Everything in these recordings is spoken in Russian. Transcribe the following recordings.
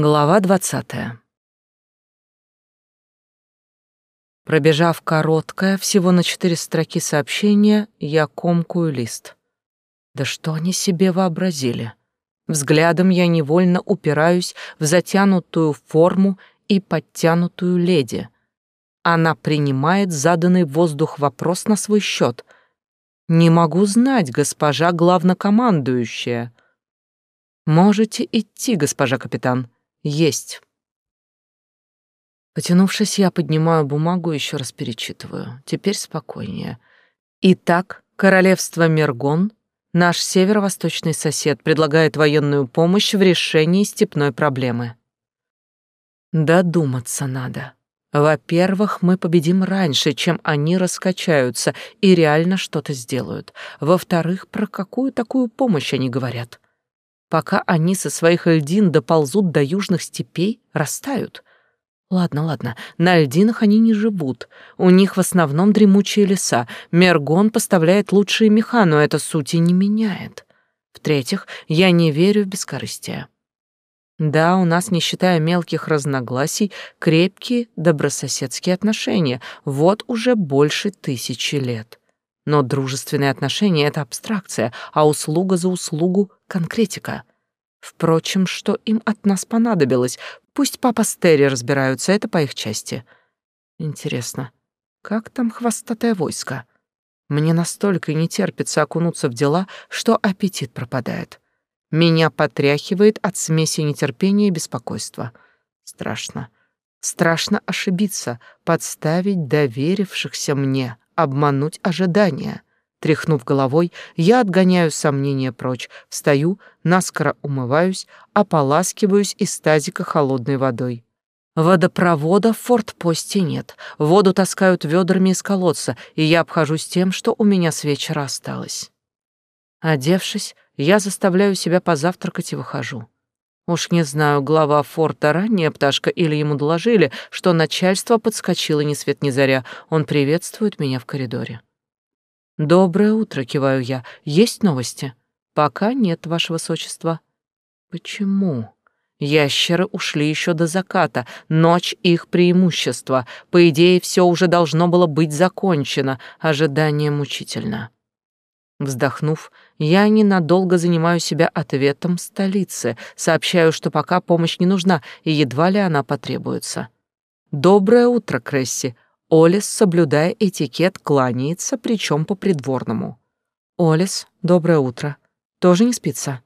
Глава двадцатая. Пробежав короткое, всего на четыре строки сообщения, я комкую лист. Да что они себе вообразили? Взглядом я невольно упираюсь в затянутую форму и подтянутую леди. Она принимает заданный воздух вопрос на свой счет. «Не могу знать, госпожа главнокомандующая». «Можете идти, госпожа капитан», есть. Потянувшись, я поднимаю бумагу и еще раз перечитываю. Теперь спокойнее. Итак, королевство Мергон, наш северо-восточный сосед, предлагает военную помощь в решении степной проблемы. Додуматься надо. Во-первых, мы победим раньше, чем они раскачаются и реально что-то сделают. Во-вторых, про какую такую помощь они говорят? Пока они со своих льдин доползут до южных степей, растают. Ладно, ладно, на льдинах они не живут. У них в основном дремучие леса. Мергон поставляет лучшие меха, но это сути не меняет. В-третьих, я не верю в бескорыстие. Да, у нас, не считая мелких разногласий, крепкие добрососедские отношения. Вот уже больше тысячи лет. Но дружественные отношения — это абстракция, а услуга за услугу — конкретика. Впрочем, что им от нас понадобилось? Пусть папа с Терри разбираются, это по их части. Интересно, как там хвостатое войско? Мне настолько не терпится окунуться в дела, что аппетит пропадает. Меня потряхивает от смеси нетерпения и беспокойства. Страшно. Страшно ошибиться, подставить доверившихся мне обмануть ожидания. Тряхнув головой, я отгоняю сомнения прочь, встаю, наскоро умываюсь, ополаскиваюсь из тазика холодной водой. Водопровода в фортпосте нет. Воду таскают ведрами из колодца, и я обхожусь тем, что у меня с вечера осталось. Одевшись, я заставляю себя позавтракать и выхожу. Уж не знаю, глава форта ранняя пташка или ему доложили, что начальство подскочило ни свет ни заря. Он приветствует меня в коридоре. «Доброе утро», — киваю я. «Есть новости?» «Пока нет, ваше высочество». «Почему?» Ящеры ушли еще до заката, ночь их преимущество. По идее, все уже должно было быть закончено, ожидание мучительно. Вздохнув, я ненадолго занимаю себя ответом столицы, сообщаю, что пока помощь не нужна и едва ли она потребуется. «Доброе утро, Кресси!» Олис, соблюдая этикет, кланяется, причем по-придворному. «Олис, доброе утро. Тоже не спится?»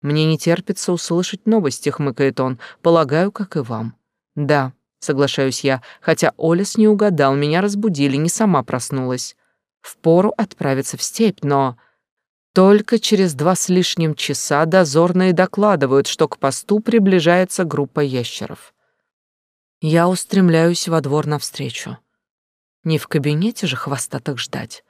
«Мне не терпится услышать новости», — хмыкает он. «Полагаю, как и вам». «Да», — соглашаюсь я, хотя Олис не угадал, меня разбудили, не сама проснулась. Впору отправиться в степь, но... Только через два с лишним часа дозорные докладывают, что к посту приближается группа ящеров. Я устремляюсь во двор навстречу. Не в кабинете же хвостатых ждать.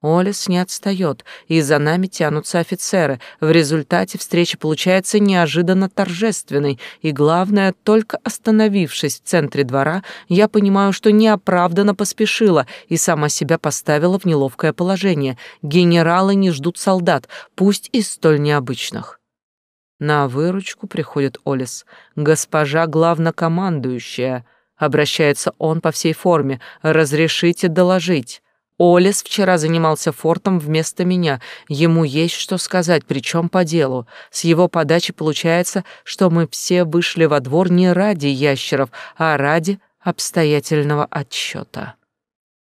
Олес не отстает, и за нами тянутся офицеры. В результате встреча получается неожиданно торжественной, и главное, только остановившись в центре двора, я понимаю, что неоправданно поспешила и сама себя поставила в неловкое положение. Генералы не ждут солдат, пусть и столь необычных. На выручку приходит Олес. «Госпожа главнокомандующая», — обращается он по всей форме, — «разрешите доложить». Олес вчера занимался фортом вместо меня. Ему есть что сказать, причем по делу. С его подачи получается, что мы все вышли во двор не ради ящеров, а ради обстоятельного отчета.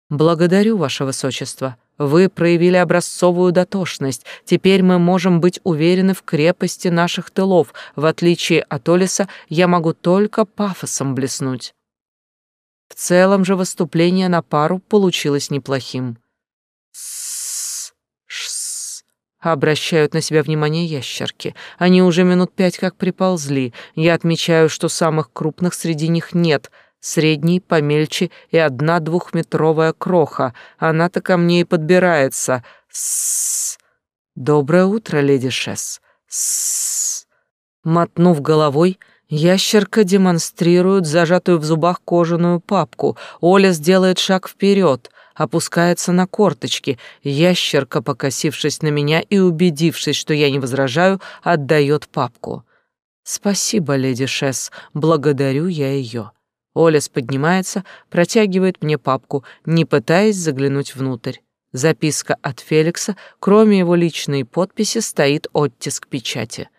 Благодарю, ваше высочество. Вы проявили образцовую дотошность. Теперь мы можем быть уверены в крепости наших тылов. В отличие от Олеса, я могу только пафосом блеснуть. В целом же выступление на пару получилось неплохим. С -с Обращают на себя внимание ящерки. Они уже минут пять как приползли. Я отмечаю, что самых крупных среди них нет. Средний, помельче и одна двухметровая кроха. Она-то ко мне и подбирается. С Доброе утро, леди Шесс. С Мотнув головой, Ящерка демонстрирует зажатую в зубах кожаную папку. Оля сделает шаг вперед, опускается на корточки. Ящерка, покосившись на меня и убедившись, что я не возражаю, отдает папку. Спасибо, леди Шесс, благодарю я ее. Олес поднимается, протягивает мне папку, не пытаясь заглянуть внутрь. Записка от Феликса, кроме его личной подписи, стоит оттиск печати.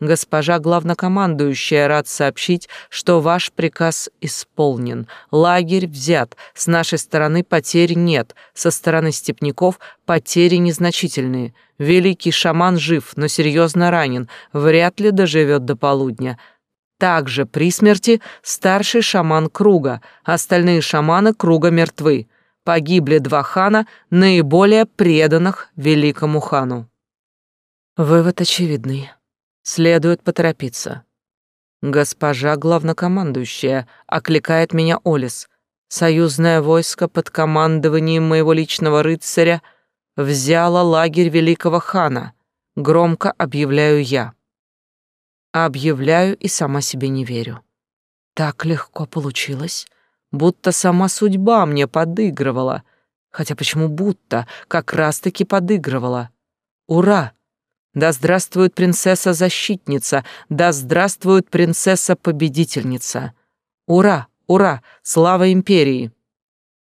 Госпожа главнокомандующая рад сообщить, что ваш приказ исполнен. Лагерь взят. С нашей стороны потерь нет. Со стороны степняков потери незначительные. Великий шаман жив, но серьезно ранен. Вряд ли доживет до полудня. Также при смерти старший шаман круга. Остальные шаманы круга мертвы. Погибли два хана, наиболее преданных великому хану. Вывод очевидный. Следует поторопиться. Госпожа главнокомандующая, окликает меня Олис. Союзное войско под командованием моего личного рыцаря взяло лагерь великого хана. Громко объявляю я. Объявляю и сама себе не верю. Так легко получилось, будто сама судьба мне подыгрывала. Хотя почему будто, как раз-таки подыгрывала. Ура! Да здравствует принцесса-защитница, да здравствует принцесса-победительница. Ура, ура, слава империи!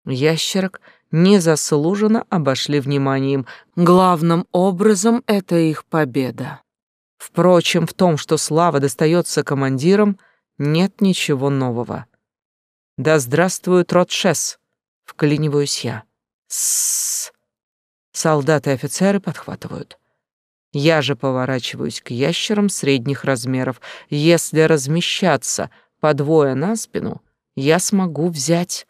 Ящерок незаслуженно обошли вниманием. Главным образом это их победа. Впрочем, в том, что слава достается командирам, нет ничего нового. Да здравствует Ротшес, вклиниваюсь я. С, Солдаты и офицеры подхватывают. Я же поворачиваюсь к ящерам средних размеров. Если размещаться по двое на спину, я смогу взять.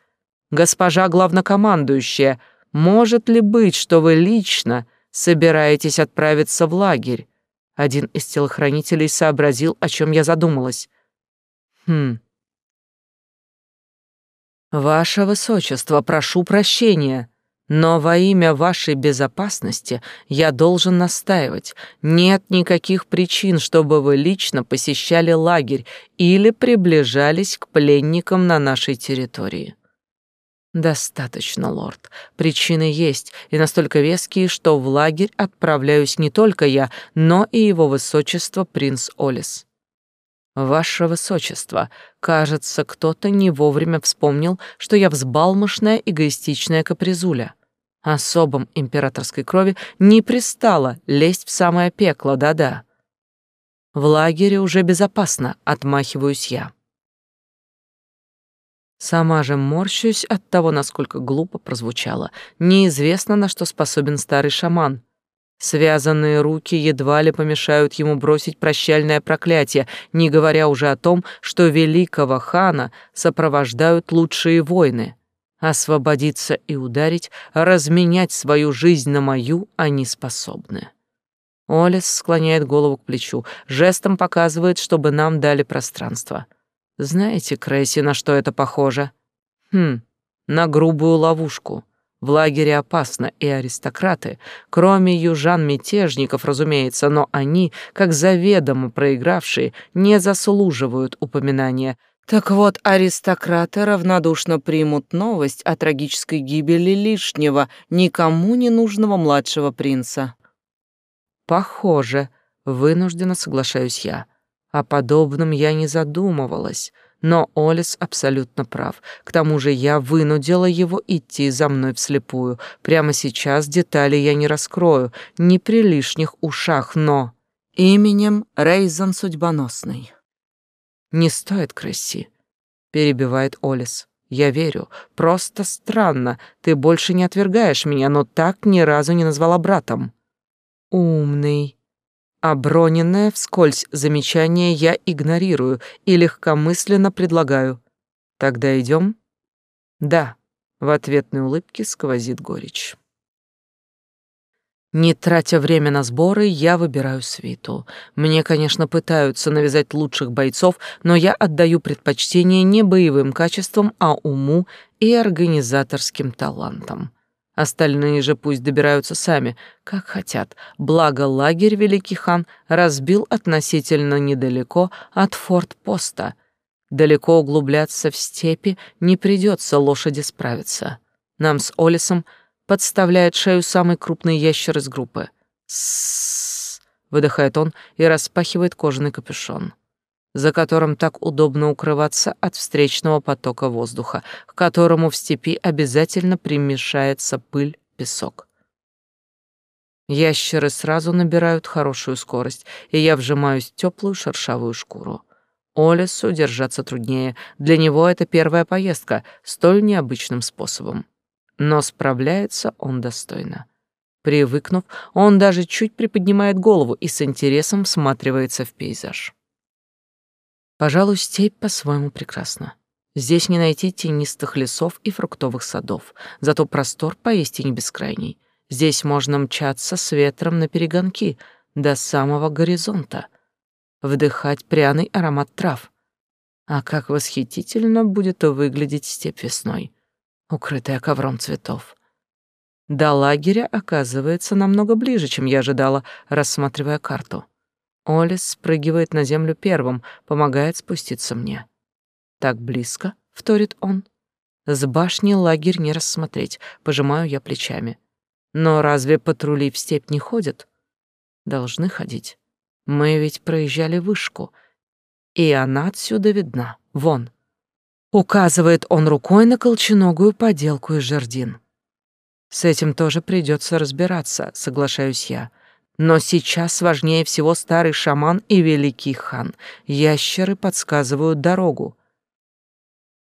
Госпожа главнокомандующая, может ли быть, что вы лично собираетесь отправиться в лагерь? Один из телохранителей сообразил, о чем я задумалась. Хм. Ваше высочество, прошу прощения. Но во имя вашей безопасности я должен настаивать. Нет никаких причин, чтобы вы лично посещали лагерь или приближались к пленникам на нашей территории. Достаточно, лорд. Причины есть, и настолько веские, что в лагерь отправляюсь не только я, но и его высочество принц Олис. «Ваше высочество, кажется, кто-то не вовремя вспомнил, что я взбалмошная эгоистичная капризуля. Особам императорской крови не пристало лезть в самое пекло, да-да. В лагере уже безопасно, отмахиваюсь я. Сама же морщусь от того, насколько глупо прозвучало. Неизвестно, на что способен старый шаман. Связанные руки едва ли помешают ему бросить прощальное проклятие, не говоря уже о том, что великого хана сопровождают лучшие воины. Освободиться и ударить, разменять свою жизнь на мою они способны. Олес склоняет голову к плечу, жестом показывает, чтобы нам дали пространство. Знаете, Крейси, на что это похоже? Хм, на грубую ловушку. В лагере опасно, и аристократы, кроме южан-мятежников, разумеется, но они, как заведомо проигравшие, не заслуживают упоминания — так вот, аристократы равнодушно примут новость о трагической гибели лишнего, никому не нужного младшего принца. Похоже, вынужденно соглашаюсь я. О подобном я не задумывалась, но Олес абсолютно прав. К тому же я вынудила его идти за мной вслепую. Прямо сейчас детали я не раскрою, не при лишних ушах, но... Именем Рейзан Судьбоносный. «Не стоит, Кресси», — перебивает Олис. «Я верю. Просто странно. Ты больше не отвергаешь меня, но так ни разу не назвала братом». «Умный». Оброненное вскользь замечание я игнорирую и легкомысленно предлагаю. «Тогда идем?» «Да», — в ответной улыбке сквозит горечь. Не тратя время на сборы, я выбираю свиту. Мне, конечно, пытаются навязать лучших бойцов, но я отдаю предпочтение не боевым качествам, а уму и организаторским талантам. Остальные же пусть добираются сами, как хотят. Благо лагерь Великий хан разбил относительно недалеко от форт-поста. Далеко углубляться в степи не придется лошади справиться. Нам с Олисом — подставляет шею самый крупный ящер из группы. «С-с-с», выдыхает он и распахивает кожаный капюшон. за которым так удобно укрываться от встречного потока воздуха, к которому в степи обязательно примешается пыль, песок. Ящеры сразу набирают хорошую скорость, и я вжимаюсь в теплую шершавую шкуру. Олесу держаться труднее, для него это первая поездка столь необычным способом. Но справляется он достойно. Привыкнув, он даже чуть приподнимает голову и с интересом всматривается в пейзаж. Пожалуй, степь по-своему прекрасна. Здесь не найти тенистых лесов и фруктовых садов, зато простор поистине бескрайний. Здесь можно мчаться с ветром на перегонки до самого горизонта, вдыхать пряный аромат трав. А как восхитительно будет выглядеть степь весной, укрытая ковром цветов. До лагеря оказывается намного ближе, чем я ожидала, рассматривая карту. Олис спрыгивает на землю первым, помогает спуститься мне. Так близко, вторит он. С башни лагерь не рассмотреть, пожимаю я плечами. Но разве патрули в степь не ходят? Должны ходить. Мы ведь проезжали вышку, и она отсюда видна. Вон. Указывает он рукой на колченогую поделку из жердин. С этим тоже придется разбираться, соглашаюсь я. Но сейчас важнее всего старый шаман и великий хан. Ящеры подсказывают дорогу.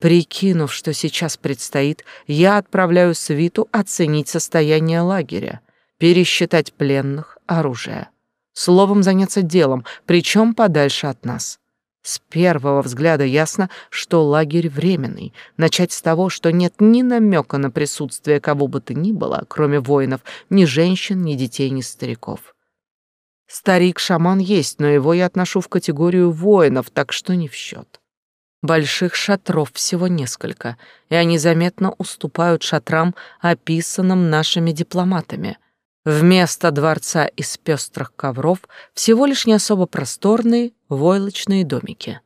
Прикинув, что сейчас предстоит, я отправляю свиту оценить состояние лагеря, пересчитать пленных, оружие. Словом, заняться делом, причем подальше от нас. С первого взгляда ясно, что лагерь временный. Начать с того, что нет ни намека на присутствие кого бы то ни было, кроме воинов, ни женщин, ни детей, ни стариков. Старик-шаман есть, но его я отношу в категорию воинов, так что не в счет. Больших шатров всего несколько, и они заметно уступают шатрам, описанным нашими дипломатами. Вместо дворца из пестрых ковров всего лишь не особо просторные войлочные домики.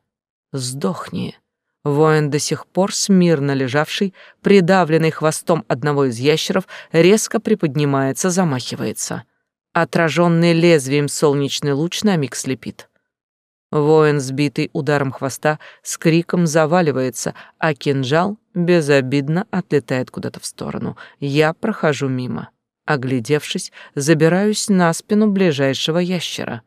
Сдохни. Воин, до сих пор смирно лежавший, придавленный хвостом одного из ящеров, резко приподнимается, замахивается. Отраженный лезвием солнечный луч на миг слепит. Воин, сбитый ударом хвоста, с криком заваливается, а кинжал безобидно отлетает куда-то в сторону. Я прохожу мимо. Оглядевшись, забираюсь на спину ближайшего ящера.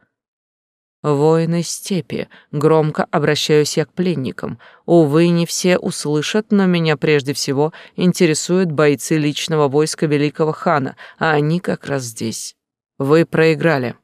Воины степи, громко обращаюсь я к пленникам. Увы, не все услышат, но меня прежде всего интересуют бойцы личного войска великого хана, а они как раз здесь. Вы проиграли.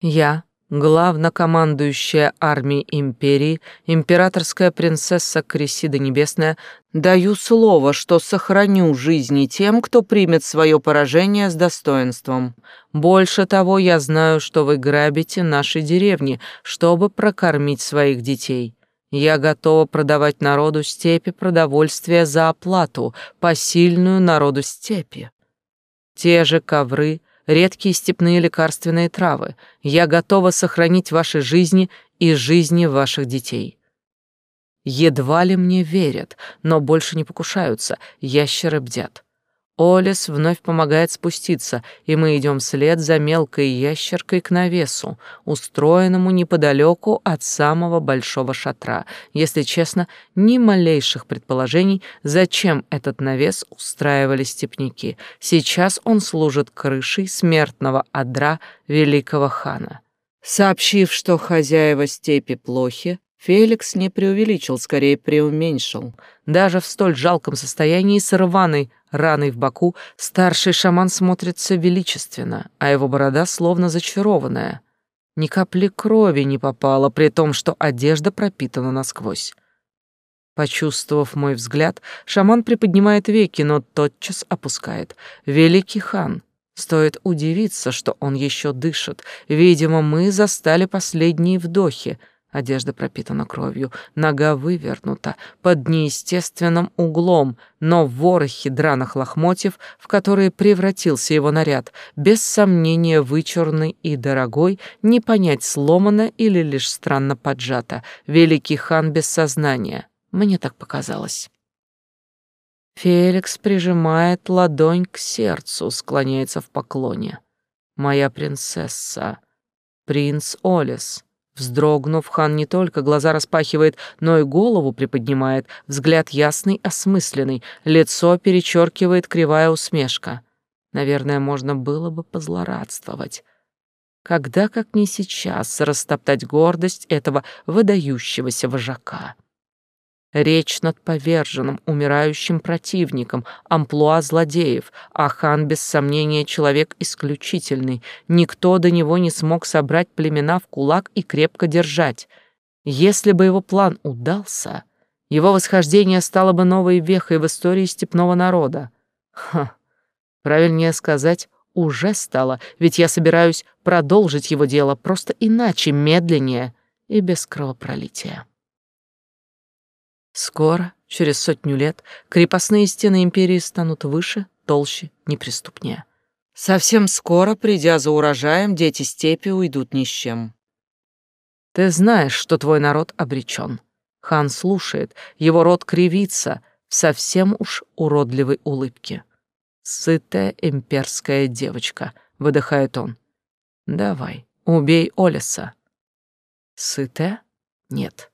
Я, главнокомандующая армией империи, императорская принцесса Кресида Небесная, даю слово, что сохраню жизни тем, кто примет свое поражение с достоинством. Больше того, я знаю, что вы грабите наши деревни, чтобы прокормить своих детей. Я готова продавать народу степи продовольствие за оплату, посильную народу степи. Те же ковры, редкие степные лекарственные травы. Я готова сохранить ваши жизни и жизни ваших детей. Едва ли мне верят, но больше не покушаются, ящеры бдят. Олес вновь помогает спуститься, и мы идем вслед за мелкой ящеркой к навесу, устроенному неподалеку от самого большого шатра. Если честно, ни малейших предположений, зачем этот навес устраивали степняки. Сейчас он служит крышей смертного адра великого хана. Сообщив, что хозяева степи плохи, Феликс не преувеличил, скорее преуменьшил. Даже в столь жалком состоянии с рваной раной в боку старший шаман смотрится величественно, а его борода словно зачарованная. Ни капли крови не попало, при том, что одежда пропитана насквозь. Почувствовав мой взгляд, шаман приподнимает веки, но тотчас опускает. Великий хан. Стоит удивиться, что он еще дышит. Видимо, мы застали последние вдохи — Одежда пропитана кровью, нога вывернута под неестественным углом, но в ворохе драных лохмотьев, в которые превратился его наряд, без сомнения вычурный и дорогой, не понять сломано или лишь странно поджато. Великий хан без сознания. Мне так показалось. Феликс прижимает ладонь к сердцу, склоняется в поклоне. «Моя принцесса, принц Олес. Вздрогнув, хан не только глаза распахивает, но и голову приподнимает, взгляд ясный, осмысленный, лицо перечеркивает кривая усмешка. Наверное, можно было бы позлорадствовать. Когда, как не сейчас, растоптать гордость этого выдающегося вожака? Речь над поверженным, умирающим противником, амплуа злодеев, а хан, без сомнения, человек исключительный. Никто до него не смог собрать племена в кулак и крепко держать. Если бы его план удался, его восхождение стало бы новой вехой в истории степного народа. Ха, правильнее сказать, уже стало, ведь я собираюсь продолжить его дело просто иначе, медленнее и без кровопролития. Скоро, через сотню лет, крепостные стены империи станут выше, толще, неприступнее. Совсем скоро, придя за урожаем, дети степи уйдут ни с чем. Ты знаешь, что твой народ обречен. Хан слушает, его рот кривится в совсем уж уродливой улыбке. «Сытая имперская девочка», — выдыхает он. «Давай, убей Олеса». «Сытая? Нет.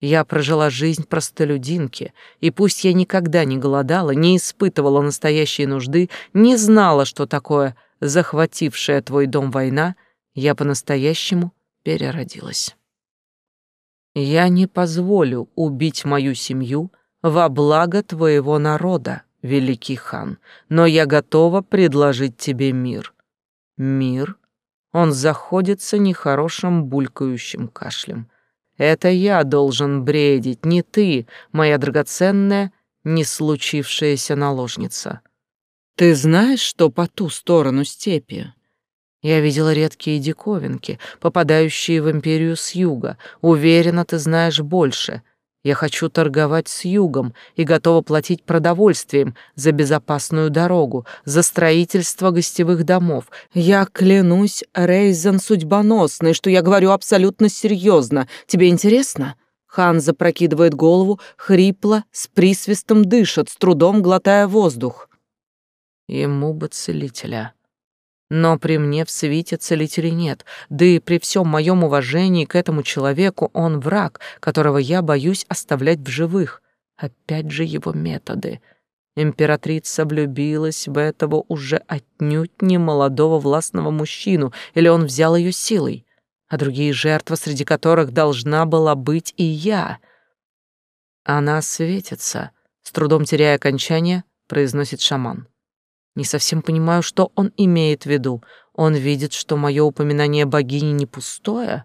Я прожила жизнь простолюдинки, и пусть я никогда не голодала, не испытывала настоящей нужды, не знала, что такое захватившая твой дом война, я по-настоящему переродилась. Я не позволю убить мою семью во благо твоего народа, великий хан, но я готова предложить тебе мир. Мир? Он заходится нехорошим булькающим кашлем. Это я должен бредить, не ты, моя драгоценная, не случившаяся наложница. Ты знаешь, что по ту сторону степи? Я видела редкие диковинки, попадающие в империю с юга. Уверена, ты знаешь больше. Я хочу торговать с югом и готова платить продовольствием за безопасную дорогу, за строительство гостевых домов. Я клянусь, Рейзен судьбоносный, что я говорю абсолютно серьезно. Тебе интересно?» Хан запрокидывает голову, хрипло, с присвистом дышит, с трудом глотая воздух. Ему бы целителя. Но при мне в свите целителей нет, да и при всем моем уважении к этому человеку он враг, которого я боюсь оставлять в живых. Опять же его методы. Императрица влюбилась в этого уже отнюдь не молодого властного мужчину, или он взял ее силой, а другие жертвы, среди которых должна была быть и я. Она светится, с трудом теряя окончание, произносит шаман. Не совсем понимаю, что он имеет в виду. Он видит, что мое упоминание богини не пустое?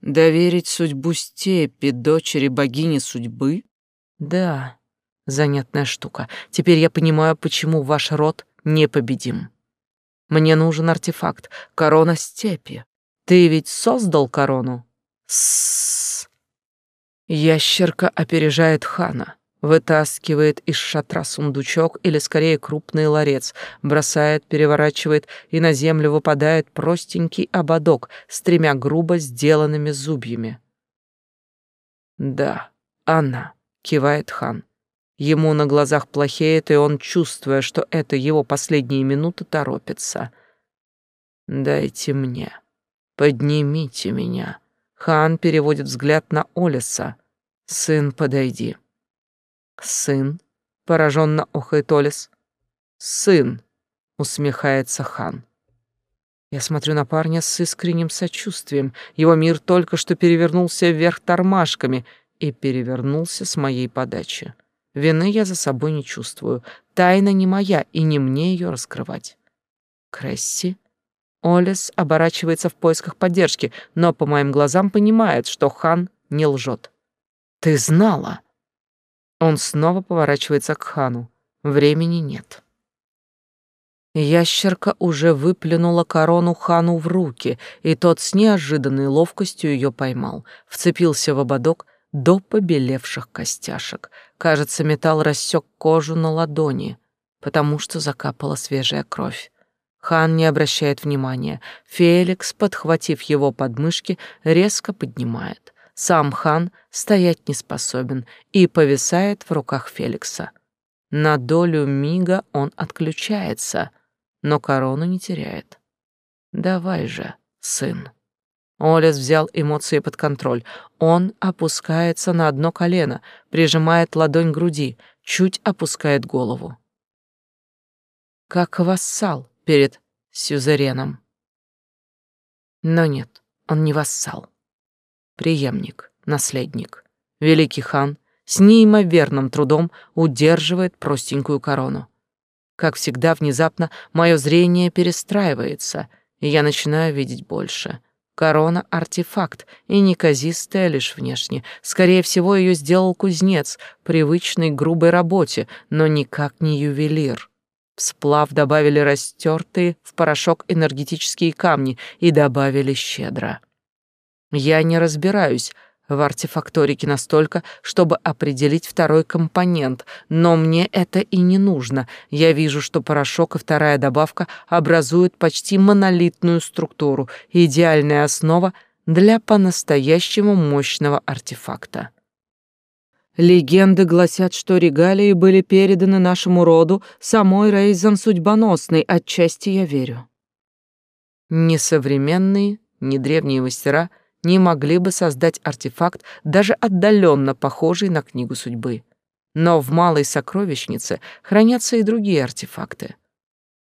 Доверить судьбу степи дочери богини судьбы? Да, занятная штука. Теперь я понимаю, почему ваш род непобедим. Мне нужен артефакт, корона степи. Ты ведь создал корону? С. Ящерка опережает хана. Вытаскивает из шатра сундучок или скорее крупный ларец, бросает, переворачивает, и на землю выпадает простенький ободок с тремя грубо сделанными зубьями. «Да, она», — кивает хан. Ему на глазах плохеет, и он, чувствуя, что это его последние минуты, торопится. «Дайте мне. Поднимите меня». Хан переводит взгляд на Олеса. «Сын, подойди». «Сын?» — пораженно охает Олес. «Сын!» — усмехается хан. Я смотрю на парня с искренним сочувствием. Его мир только что перевернулся вверх тормашками и перевернулся с моей подачи. Вины я за собой не чувствую. Тайна не моя, и не мне ее раскрывать. Кресси? Олес оборачивается в поисках поддержки, но по моим глазам понимает, что хан не лжет. «Ты знала!» Он снова поворачивается к хану. Времени нет. Ящерка уже выплюнула корону хану в руки, и тот с неожиданной ловкостью ее поймал, вцепился в ободок до побелевших костяшек. Кажется, металл рассек кожу на ладони, потому что закапала свежая кровь. Хан не обращает внимания. Феликс, подхватив его подмышки, резко поднимает. Сам хан стоять не способен и повисает в руках Феликса. На долю мига он отключается, но корону не теряет. «Давай же, сын». Олес взял эмоции под контроль. Он опускается на одно колено, прижимает ладонь к груди, чуть опускает голову. Как вассал перед сюзереном. Но нет, он не вассал. Преемник, наследник. Великий хан с неимоверным трудом удерживает простенькую корону. Как всегда, внезапно мое зрение перестраивается, и я начинаю видеть больше — Корона — артефакт, и неказистая лишь внешне. Скорее всего, ее сделал кузнец, привычный к грубой работе, но никак не ювелир. В сплав добавили растертые в порошок энергетические камни и добавили щедро. Я не разбираюсь, в артефакторике настолько, чтобы определить второй компонент, но мне это и не нужно. Я вижу, что порошок и вторая добавка образуют почти монолитную структуру, идеальная основа для по-настоящему мощного артефакта. Легенды гласят, что регалии были переданы нашему роду самой Рейзан судьбоносной, отчасти я верю. Ни современные, ни древние мастера — не могли бы создать артефакт, даже отдаленно похожий на книгу судьбы. Но в малой сокровищнице хранятся и другие артефакты.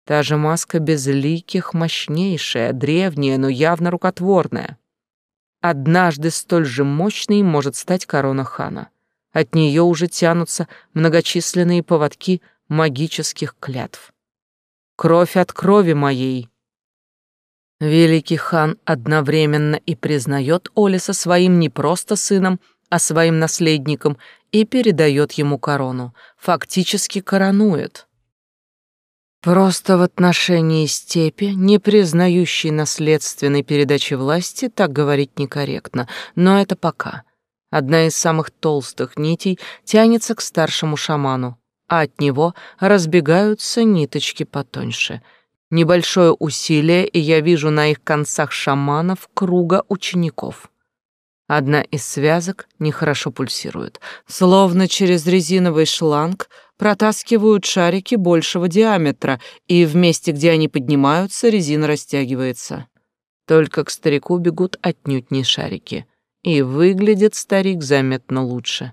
Та же маска безликих, мощнейшая, древняя, но явно рукотворная. Однажды столь же мощной может стать корона хана. От нее уже тянутся многочисленные поводки магических клятв. Кровь от крови моей, Великий хан одновременно и признает Олиса своим не просто сыном, а своим наследником и передает ему корону, фактически коронует. Просто в отношении степи, не признающей наследственной передачи власти, так говорить некорректно, но это пока. Одна из самых толстых нитей тянется к старшему шаману, а от него разбегаются ниточки потоньше — Небольшое усилие, и я вижу на их концах шаманов круга учеников. Одна из связок нехорошо пульсирует, словно через резиновый шланг протаскивают шарики большего диаметра, и в месте, где они поднимаются, резина растягивается. Только к старику бегут отнюдь не шарики, и выглядит старик заметно лучше.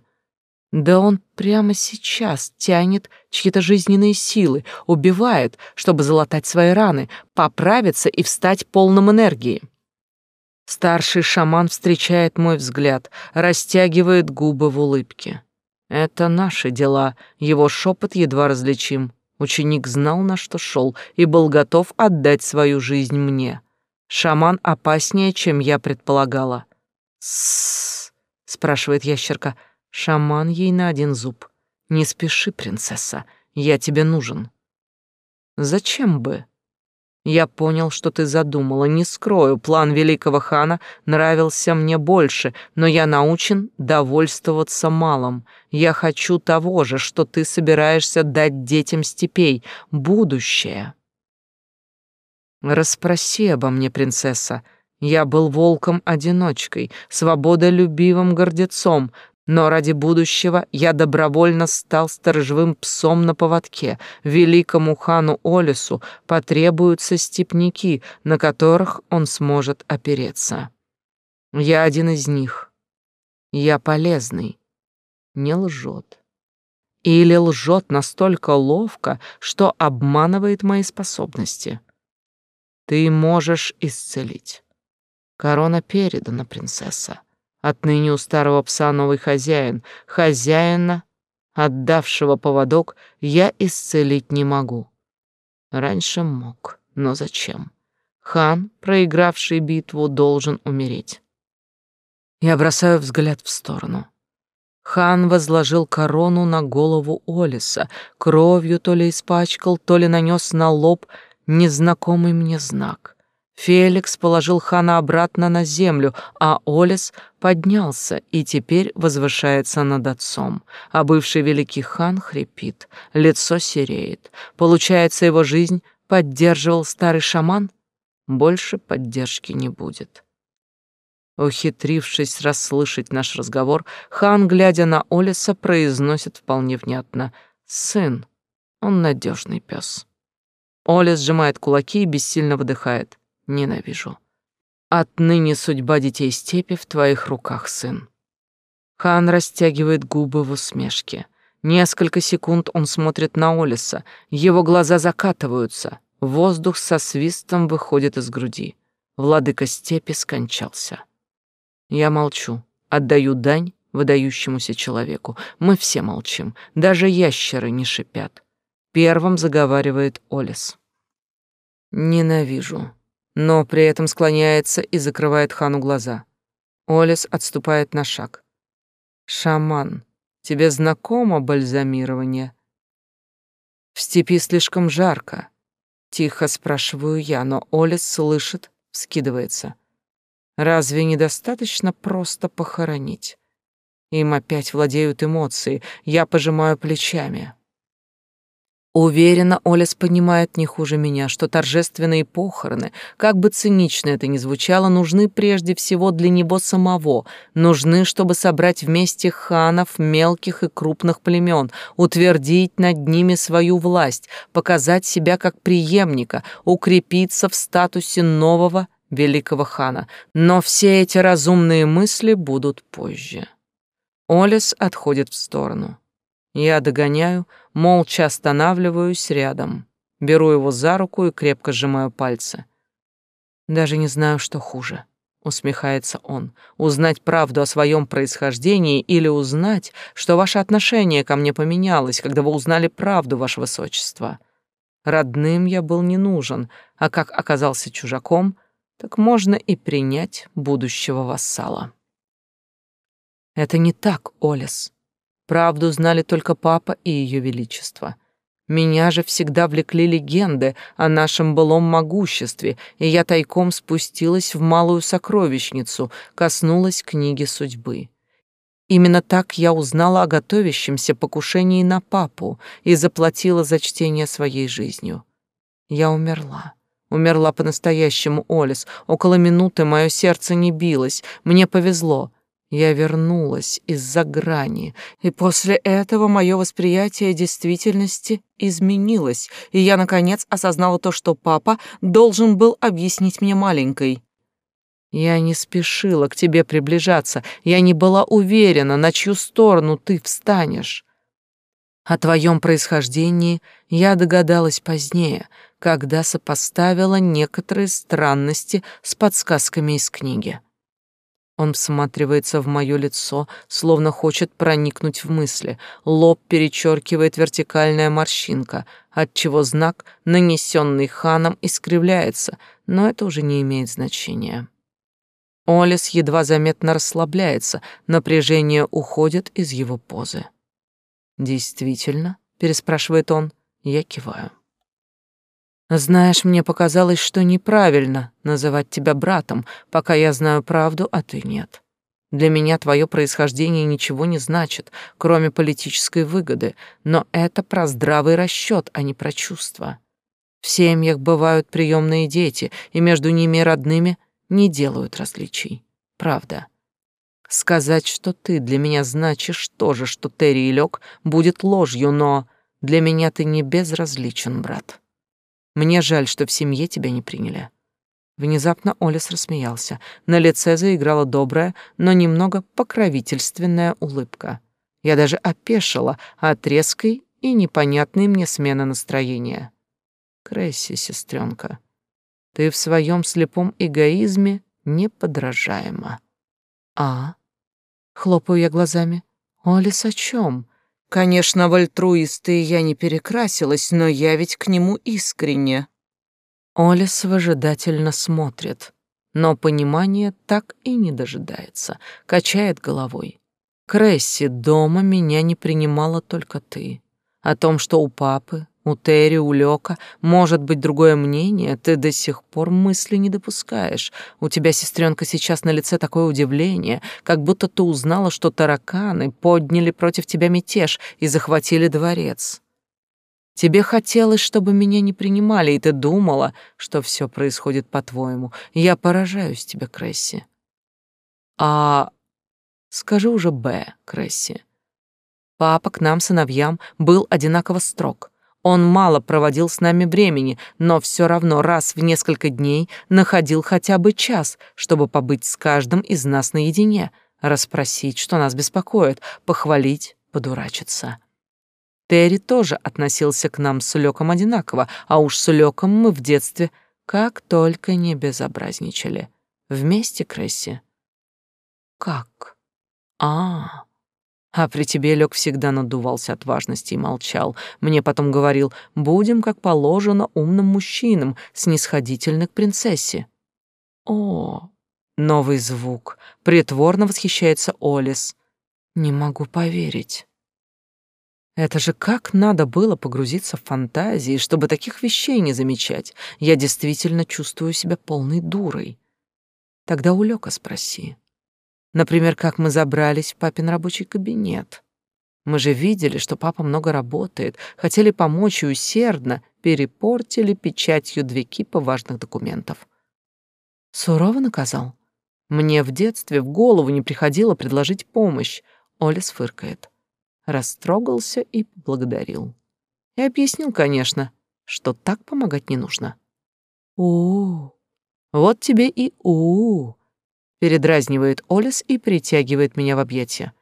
Да он прямо сейчас тянет чьи-то жизненные силы, убивает, чтобы залатать свои раны, поправиться и встать полным энергии. Старший шаман встречает мой взгляд, растягивает губы в улыбке. Это наши дела, его шепот едва различим. Ученик знал, на что шел, и был готов отдать свою жизнь мне. Шаман опаснее, чем я предполагала. «С-с-с», спрашивает ящерка, — Шаман ей на один зуб. «Не спеши, принцесса, я тебе нужен». «Зачем бы?» «Я понял, что ты задумала, не скрою, план великого хана нравился мне больше, но я научен довольствоваться малым. Я хочу того же, что ты собираешься дать детям степей, будущее». «Расспроси обо мне, принцесса», я был волком-одиночкой, свободолюбивым гордецом, но ради будущего я добровольно стал сторожевым псом на поводке. Великому хану Олесу потребуются степняки, на которых он сможет опереться. Я один из них. Я полезный. Не лжет. Или лжет настолько ловко, что обманывает мои способности. Ты можешь исцелить. Корона передана, принцесса. Отныне у старого пса новый хозяин. Хозяина, отдавшего поводок, я исцелить не могу. Раньше мог, но зачем? Хан, проигравший битву, должен умереть. Я бросаю взгляд в сторону. Хан возложил корону на голову Олиса, кровью то ли испачкал, то ли нанес на лоб незнакомый мне знак. Феликс положил хана обратно на землю, а Олес поднялся и теперь возвышается над отцом. А бывший великий хан хрипит, лицо сереет. Получается, его жизнь поддерживал старый шаман? Больше поддержки не будет. Ухитрившись расслышать наш разговор, хан, глядя на Олеса, произносит вполне внятно «Сын, он надежный пес». Олес сжимает кулаки и бессильно выдыхает. Ненавижу. Отныне судьба детей степи в твоих руках, сын. Хан растягивает губы в усмешке. Несколько секунд он смотрит на Олиса, его глаза закатываются, воздух со свистом выходит из груди. Владыка степи скончался. Я молчу, отдаю дань выдающемуся человеку. Мы все молчим, даже ящеры не шипят. Первым заговаривает Олис. Ненавижу, но при этом склоняется и закрывает хану глаза. Олис отступает на шаг. Шаман, тебе знакомо бальзамирование? В степи слишком жарко. Тихо спрашиваю я, но Олис слышит, вскидывается. Разве недостаточно просто похоронить? Им опять владеют эмоции. Я пожимаю плечами. Уверена, Олес понимает не хуже меня, что торжественные похороны, как бы цинично это ни звучало, нужны прежде всего для него самого, нужны, чтобы собрать вместе ханов мелких и крупных племен, утвердить над ними свою власть, показать себя как преемника, укрепиться в статусе нового великого хана. Но все эти разумные мысли будут позже. Олес отходит в сторону. Я догоняю, молча останавливаюсь рядом. Беру его за руку и крепко сжимаю пальцы. Даже не знаю, что хуже. Усмехается он. Узнать правду о своем происхождении или узнать, что ваше отношение ко мне поменялось, когда вы узнали правду, ваше высочество. Родным я был не нужен, а как оказался чужаком, так можно и принять будущего вассала. Это не так, Олес. Правду знали только папа и ее величество. Меня же всегда влекли легенды о нашем былом могуществе, и я тайком спустилась в малую сокровищницу, коснулась книги судьбы. Именно так я узнала о готовящемся покушении на папу и заплатила за чтение своей жизнью. Я умерла. Умерла по-настоящему, Олес. Около минуты мое сердце не билось. Мне повезло. Я вернулась из-за грани, и после этого мое восприятие действительности изменилось, и я, наконец, осознала то, что папа должен был объяснить мне маленькой. Я не спешила к тебе приближаться, я не была уверена, на чью сторону ты встанешь. О твоем происхождении я догадалась позднее, когда сопоставила некоторые странности с подсказками из книги. Он всматривается в мое лицо, словно хочет проникнуть в мысли. Лоб перечеркивает вертикальная морщинка, отчего знак, нанесенный ханом, искривляется, но это уже не имеет значения. Олес едва заметно расслабляется, напряжение уходит из его позы. «Действительно?» — переспрашивает он. Я киваю. Знаешь, мне показалось, что неправильно называть тебя братом, пока я знаю правду, а ты нет. Для меня твое происхождение ничего не значит, кроме политической выгоды, но это про здравый расчет, а не про чувства. В семьях бывают приемные дети, и между ними и родными не делают различий. Правда. Сказать, что ты для меня значишь то же, что Терри и Лёг, будет ложью, но для меня ты не безразличен, брат. Мне жаль, что в семье тебя не приняли». Внезапно Олес рассмеялся. На лице заиграла добрая, но немного покровительственная улыбка. Я даже опешила от резкой и непонятной мне смены настроения. Кресси, сестренка, ты в своем слепом эгоизме неподражаема. А? Хлопаю я глазами. Олес о чем? Конечно, в альтруисты я не перекрасилась, но я ведь к нему искренне. Олес выжидательно смотрит, но понимания так и не дожидается, качает головой. Кресси, дома меня не принимала только ты. О том, что у папы у Терри, у Лёка может быть другое мнение, ты до сих пор мысли не допускаешь. У тебя, сестренка, сейчас на лице такое удивление, как будто ты узнала, что тараканы подняли против тебя мятеж и захватили дворец. Тебе хотелось, чтобы меня не принимали, и ты думала, что все происходит по-твоему. Я поражаюсь тебе, Кресси. А скажи уже Б, Кресси. Папа к нам, сыновьям, был одинаково строг — Он мало проводил с нами времени, но все равно раз в несколько дней находил хотя бы час, чтобы побыть с каждым из нас наедине, расспросить, что нас беспокоит, похвалить, подурачиться. Терри тоже относился к нам с Лёком одинаково, а уж с Лёком мы в детстве как только не безобразничали. Вместе, Кресси? Как? А, а при тебе Лёк всегда надувался от важности и молчал. Мне потом говорил, будем, как положено, умным мужчинам, снисходительны к принцессе. О, новый звук. Притворно восхищается Олис. Не могу поверить. Это же как надо было погрузиться в фантазии, чтобы таких вещей не замечать. Я действительно чувствую себя полной дурой. Тогда у Лёка спроси. Например, как мы забрались в папин рабочий кабинет. Мы же видели, что папа много работает, хотели помочь и усердно перепортили печатью две кипа важных документов. Сурово наказал. Мне в детстве в голову не приходило предложить помощь. Оля сфыркает растрогался и поблагодарил. И объяснил, конечно, что так помогать не нужно. у, -у, вот тебе и у, -у передразнивает Олес и притягивает меня в объятия.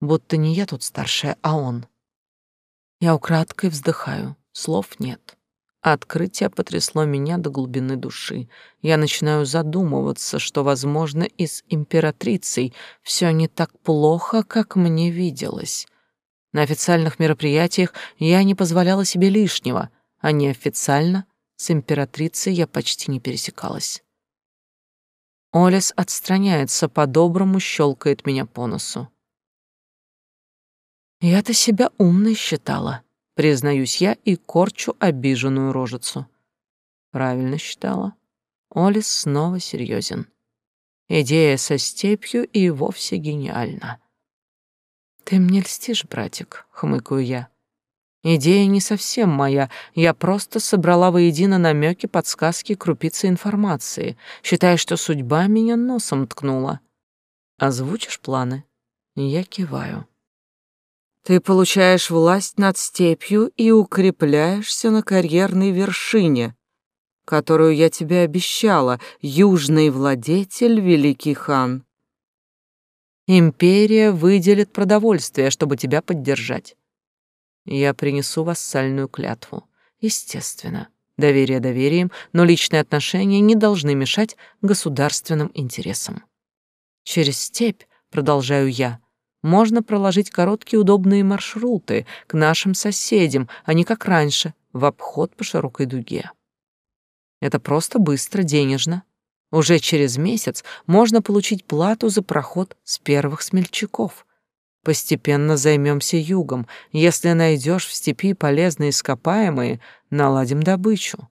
Будто не я тут старшая, а он. Я украдкой вздыхаю, слов нет. Открытие потрясло меня до глубины души. Я начинаю задумываться, что, возможно, и с императрицей все не так плохо, как мне виделось. На официальных мероприятиях я не позволяла себе лишнего, а неофициально с императрицей я почти не пересекалась. Олес отстраняется, по-доброму щелкает меня по носу. Я-то себя умной считала, признаюсь я и корчу обиженную рожицу. Правильно считала. Олес снова серьезен. Идея со степью и вовсе гениальна. «Ты мне льстишь, братик», — хмыкаю я. «Идея не совсем моя, я просто собрала воедино намеки, подсказки, крупицы информации, считая, что судьба меня носом ткнула. Озвучишь планы?» Я киваю. «Ты получаешь власть над степью и укрепляешься на карьерной вершине», которую я тебе обещала, южный владетель, великий хан. Империя выделит продовольствие, чтобы тебя поддержать. Я принесу вассальную клятву. Естественно, доверие доверием, но личные отношения не должны мешать государственным интересам. Через степь, продолжаю я, можно проложить короткие удобные маршруты к нашим соседям, а не как раньше, в обход по широкой дуге. Это просто быстро, денежно уже через месяц можно получить плату за проход с первых смельчаков. Постепенно займемся югом. Если найдешь в степи полезные ископаемые, наладим добычу.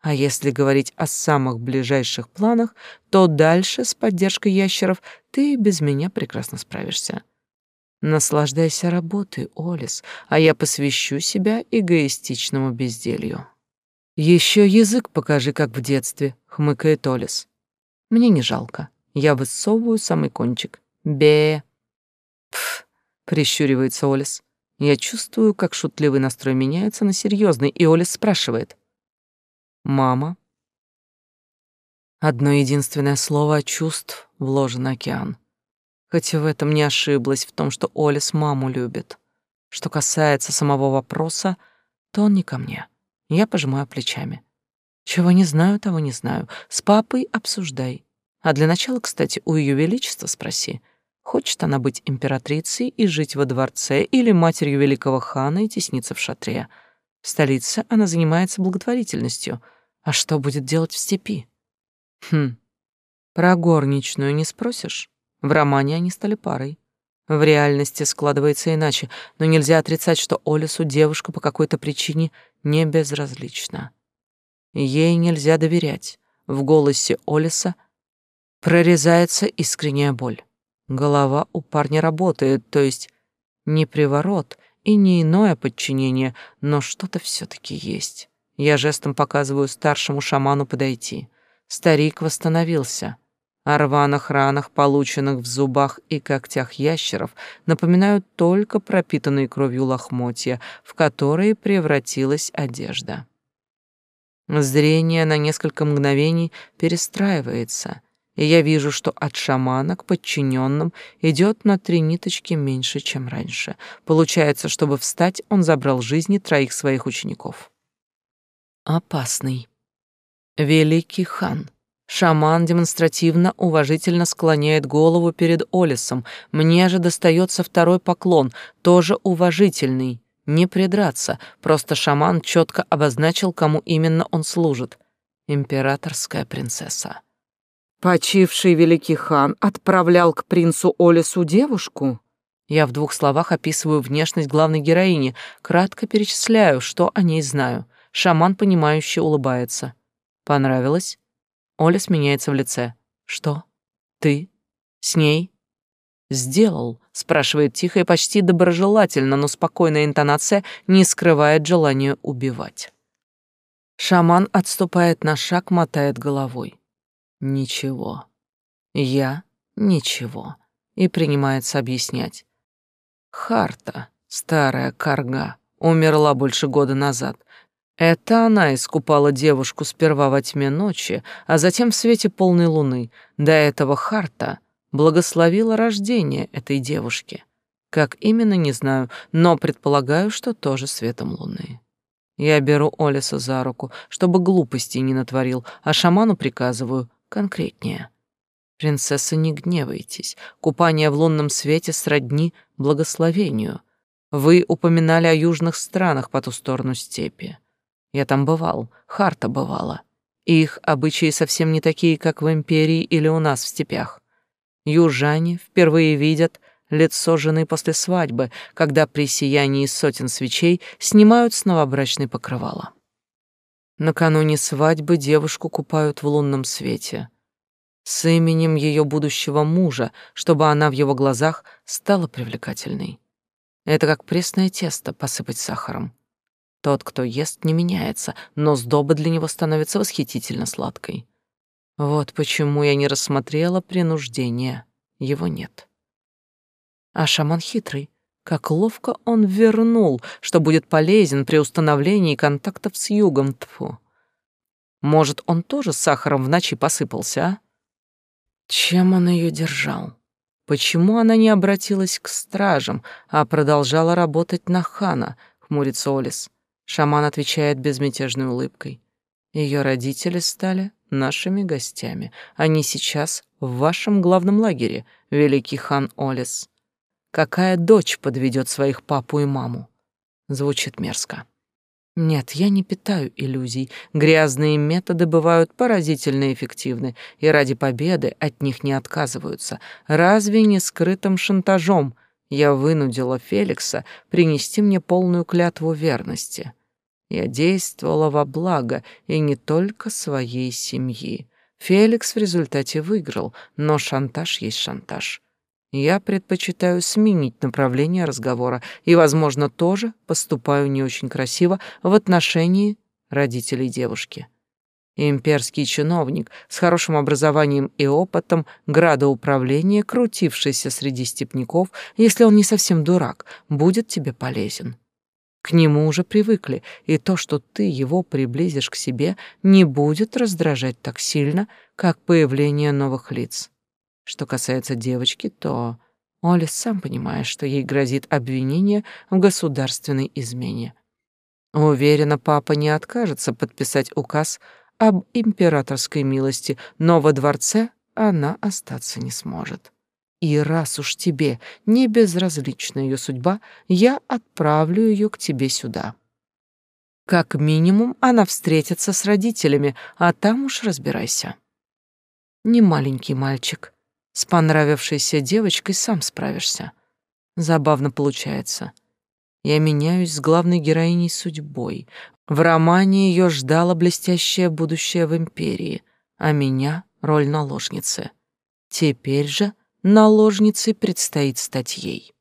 А если говорить о самых ближайших планах, то дальше с поддержкой ящеров ты без меня прекрасно справишься. Наслаждайся работой, Олис, а я посвящу себя эгоистичному безделью. Еще язык покажи, как в детстве, хмыкает Олис. Мне не жалко. Я высовываю самый кончик. Бе. Пф, прищуривается Олис. Я чувствую, как шутливый настрой меняется на серьезный, и Олис спрашивает. «Мама?» Одно единственное слово чувств вложен океан. Хоть в этом не ошиблась, в том, что Олис маму любит. Что касается самого вопроса, то он не ко мне. Я пожимаю плечами. Чего не знаю, того не знаю. С папой обсуждай. А для начала, кстати, у Ее Величества спроси, хочет она быть императрицей и жить во дворце или матерью великого хана и тесниться в шатре. В столице она занимается благотворительностью. А что будет делать в степи? Хм, про горничную не спросишь? В романе они стали парой. В реальности складывается иначе, но нельзя отрицать, что Олесу девушка по какой-то причине не безразлична. Ей нельзя доверять. В голосе Олиса прорезается искренняя боль. Голова у парня работает, то есть не приворот и не иное подчинение, но что-то все таки есть. Я жестом показываю старшему шаману подойти. Старик восстановился. О рваных ранах, полученных в зубах и когтях ящеров, напоминают только пропитанные кровью лохмотья, в которые превратилась одежда. Зрение на несколько мгновений перестраивается, и я вижу, что от шамана к подчиненным идет на три ниточки меньше, чем раньше. Получается, чтобы встать, он забрал жизни троих своих учеников. Опасный. Великий хан. Шаман демонстративно уважительно склоняет голову перед Олесом. Мне же достается второй поклон, тоже уважительный. Не придраться, просто шаман четко обозначил, кому именно он служит. Императорская принцесса. Почивший великий хан отправлял к принцу Олесу девушку? Я в двух словах описываю внешность главной героини, кратко перечисляю, что о ней знаю. Шаман, понимающе улыбается. Понравилось? Олес меняется в лице. Что? Ты? С ней? Сделал, спрашивает тихо и почти доброжелательно, но спокойная интонация не скрывает желания убивать. Шаман отступает на шаг, мотает головой. Ничего. Я ничего. И принимается объяснять. Харта, старая карга, умерла больше года назад. Это она искупала девушку сперва во тьме ночи, а затем в свете полной луны. До этого Харта благословила рождение этой девушки. Как именно, не знаю, но предполагаю, что тоже светом луны. Я беру Олеса за руку, чтобы глупостей не натворил, а шаману приказываю конкретнее. Принцесса, не гневайтесь. Купание в лунном свете сродни благословению. Вы упоминали о южных странах по ту сторону степи. Я там бывал, Харта бывала. их обычаи совсем не такие, как в империи или у нас в степях. Южане впервые видят лицо жены после свадьбы, когда при сиянии сотен свечей снимают с новобрачной покрывала. Накануне свадьбы девушку купают в лунном свете с именем ее будущего мужа, чтобы она в его глазах стала привлекательной. Это как пресное тесто посыпать сахаром. Тот, кто ест, не меняется, но сдоба для него становится восхитительно сладкой. Вот почему я не рассмотрела принуждения. Его нет. А шаман хитрый. Как ловко он вернул, что будет полезен при установлении контактов с югом. Тфу. Может, он тоже с сахаром в ночи посыпался, а? Чем он ее держал? Почему она не обратилась к стражам, а продолжала работать на хана, хмурится Олис. Шаман отвечает безмятежной улыбкой. Ее родители стали нашими гостями. Они сейчас в вашем главном лагере, великий хан Олес. Какая дочь подведет своих папу и маму? Звучит мерзко. Нет, я не питаю иллюзий. Грязные методы бывают поразительно эффективны, и ради победы от них не отказываются. Разве не скрытым шантажом я вынудила Феликса принести мне полную клятву верности? Я действовала во благо и не только своей семьи. Феликс в результате выиграл, но шантаж есть шантаж. Я предпочитаю сменить направление разговора и, возможно, тоже поступаю не очень красиво в отношении родителей девушки. Имперский чиновник с хорошим образованием и опытом градоуправления, крутившийся среди степняков, если он не совсем дурак, будет тебе полезен. К нему уже привыкли, и то, что ты его приблизишь к себе, не будет раздражать так сильно, как появление новых лиц. Что касается девочки, то Оля сам понимает, что ей грозит обвинение в государственной измене. Уверена, папа не откажется подписать указ об императорской милости, но во дворце она остаться не сможет. И раз уж тебе не безразлична ее судьба, я отправлю ее к тебе сюда. Как минимум, она встретится с родителями, а там уж разбирайся. Не маленький мальчик. С понравившейся девочкой сам справишься. Забавно получается. Я меняюсь с главной героиней судьбой. В романе ее ждало блестящее будущее в империи, а меня — роль наложницы. Теперь же наложницей предстоит стать ей.